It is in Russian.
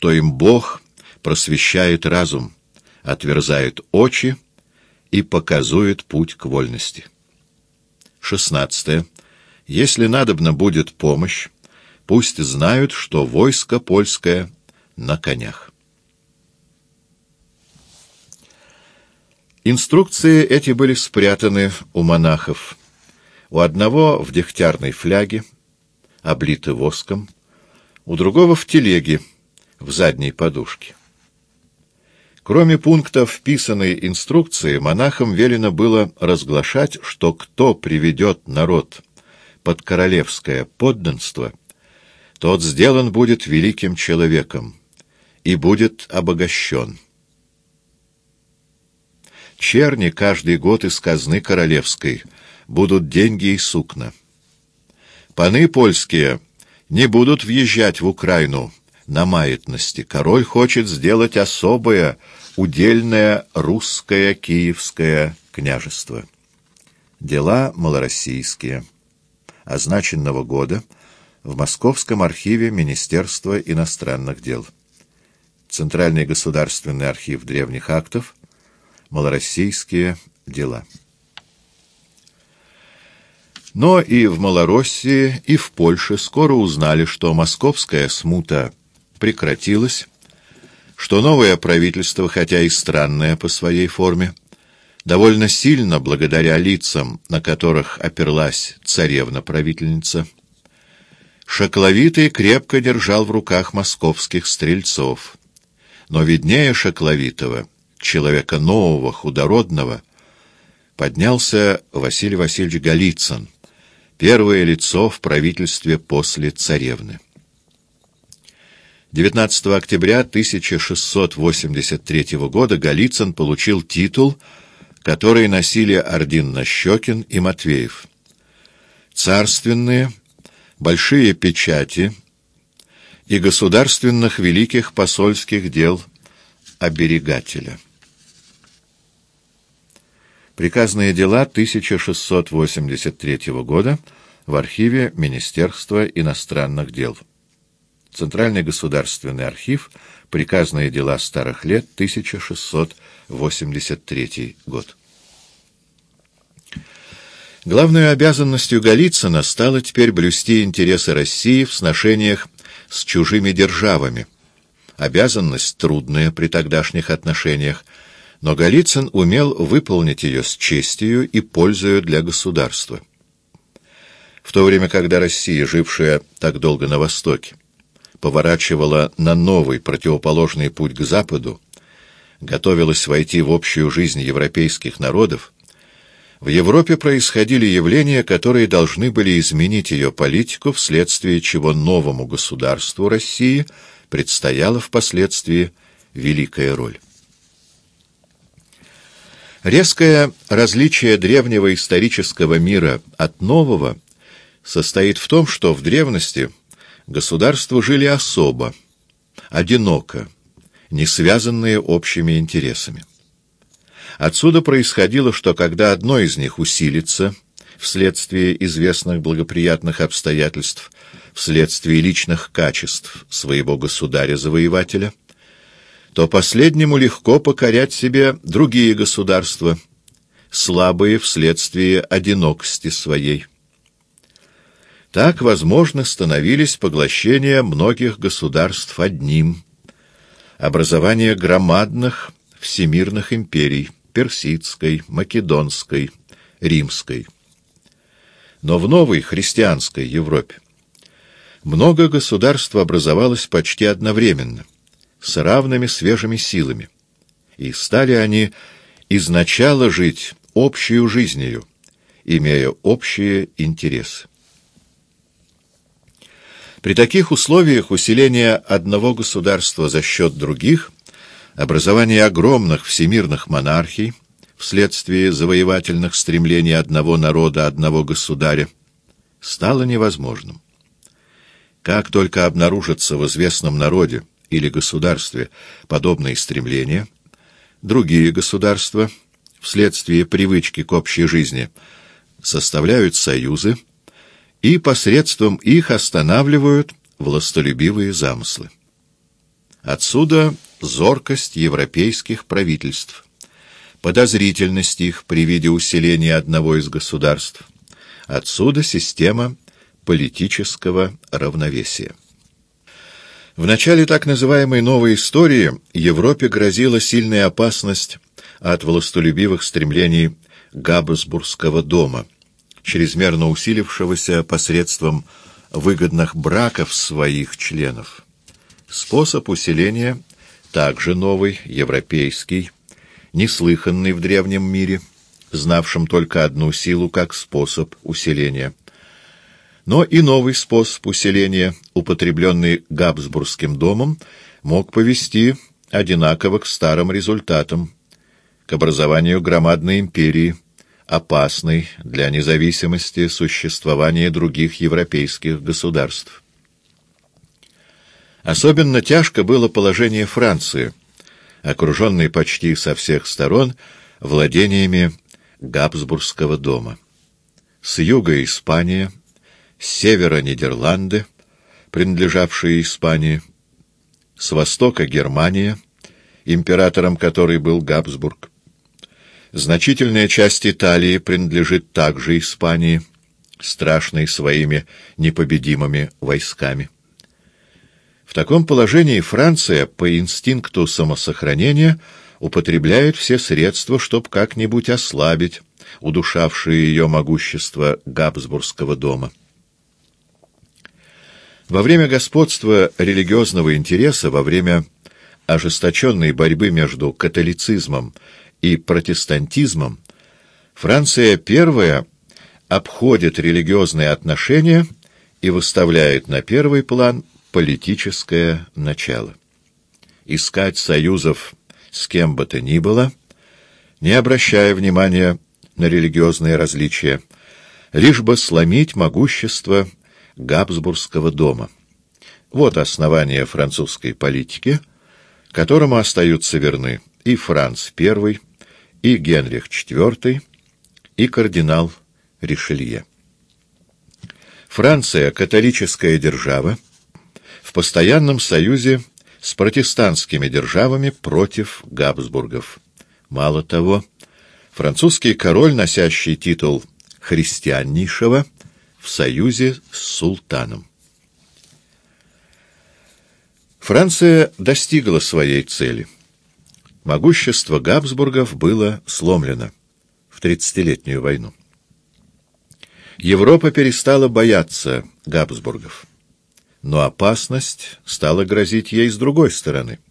что им Бог просвещает разум, отверзает очи и показует путь к вольности. Шестнадцатое. Если надобно будет помощь, пусть знают, что войско польское на конях. Инструкции эти были спрятаны у монахов. У одного в дегтярной фляге, облиты воском, у другого в телеге, в задней подушке. Кроме пунктов вписанной инструкции, монахам велено было разглашать, что кто приведет народ под королевское подданство, тот сделан будет великим человеком и будет обогащен. Черни каждый год из казны королевской будут деньги и сукна. Паны польские не будут въезжать в Украину на маятности. Король хочет сделать особое, удельное русское киевское княжество. Дела малороссийские. Означенного года в Московском архиве Министерства иностранных дел. Центральный государственный архив древних актов. Малороссийские дела. Но и в Малороссии, и в Польше скоро узнали, что московская смута прекратилась, что новое правительство, хотя и странное по своей форме, довольно сильно, благодаря лицам, на которых оперлась царевна-правительница, Шакловитый крепко держал в руках московских стрельцов. Но виднее Шакловитого, человека нового, худородного, поднялся Василий Васильевич Голицын, первое лицо в правительстве после царевны. 19 октября 1683 года Голицын получил титул, который носили Ордин Нащекин и Матвеев. Царственные, большие печати и государственных великих посольских дел оберегателя. Приказные дела 1683 года в архиве Министерства иностранных дел. Центральный государственный архив. Приказные дела старых лет. 1683 год. Главной обязанностью Голицына стало теперь блюсти интересы России в сношениях с чужими державами. Обязанность трудная при тогдашних отношениях, но Голицын умел выполнить ее с честью и пользою для государства. В то время, когда Россия, жившая так долго на Востоке, поворачивала на новый противоположный путь к Западу, готовилась войти в общую жизнь европейских народов, в Европе происходили явления, которые должны были изменить ее политику, вследствие чего новому государству России предстояла впоследствии великая роль. Резкое различие древнего исторического мира от нового состоит в том, что в древности государства жили особо, одиноко, не связанные общими интересами. Отсюда происходило, что когда одно из них усилится вследствие известных благоприятных обстоятельств, вследствие личных качеств своего государя-завоевателя, то последнему легко покорять себе другие государства, слабые вследствие одинокости своей. Так, возможно, становились поглощения многих государств одним, образование громадных всемирных империй — персидской, македонской, римской. Но в новой христианской Европе много государств образовалось почти одновременно, с равными свежими силами, и стали они изначало жить общую жизнью, имея общие интересы. При таких условиях усиление одного государства за счет других, образование огромных всемирных монархий вследствие завоевательных стремлений одного народа, одного государя, стало невозможным. Как только обнаружатся в известном народе или государстве подобные стремления, другие государства, вследствие привычки к общей жизни, составляют союзы, и посредством их останавливают властолюбивые замыслы. Отсюда зоркость европейских правительств, подозрительность их при виде усиления одного из государств. Отсюда система политического равновесия. В начале так называемой новой истории Европе грозила сильная опасность от властолюбивых стремлений Габсбургского дома, чрезмерно усилившегося посредством выгодных браков своих членов. Способ усиления также новый, европейский, неслыханный в древнем мире, знавшим только одну силу как способ усиления. Но и новый способ усиления, употребленный Габсбургским домом, мог повести одинаково к старым результатам, к образованию громадной империи, опасной для независимости существования других европейских государств. Особенно тяжко было положение Франции, окруженной почти со всех сторон владениями Габсбургского дома. С юга Испания, с севера Нидерланды, принадлежавшие Испании, с востока Германия, императором которой был Габсбург. Значительная часть Италии принадлежит также Испании, страшной своими непобедимыми войсками. В таком положении Франция по инстинкту самосохранения употребляет все средства, чтобы как-нибудь ослабить удушавшее ее могущество Габсбургского дома. Во время господства религиозного интереса, во время ожесточенной борьбы между католицизмом и протестантизмом, Франция первая обходит религиозные отношения и выставляет на первый план политическое начало. Искать союзов с кем бы то ни было, не обращая внимания на религиозные различия, лишь бы сломить могущество Габсбургского дома. Вот основание французской политики, которому остаются верны и Франц I, и Генрих IV, и кардинал Ришелье. Франция — католическая держава, в постоянном союзе с протестантскими державами против Габсбургов. Мало того, французский король, носящий титул христианнейшего, в союзе с султаном. Франция достигла своей цели. Могущество Габсбургов было сломлено в тридцатилетнюю войну. Европа перестала бояться Габсбургов но опасность стала грозить ей с другой стороны —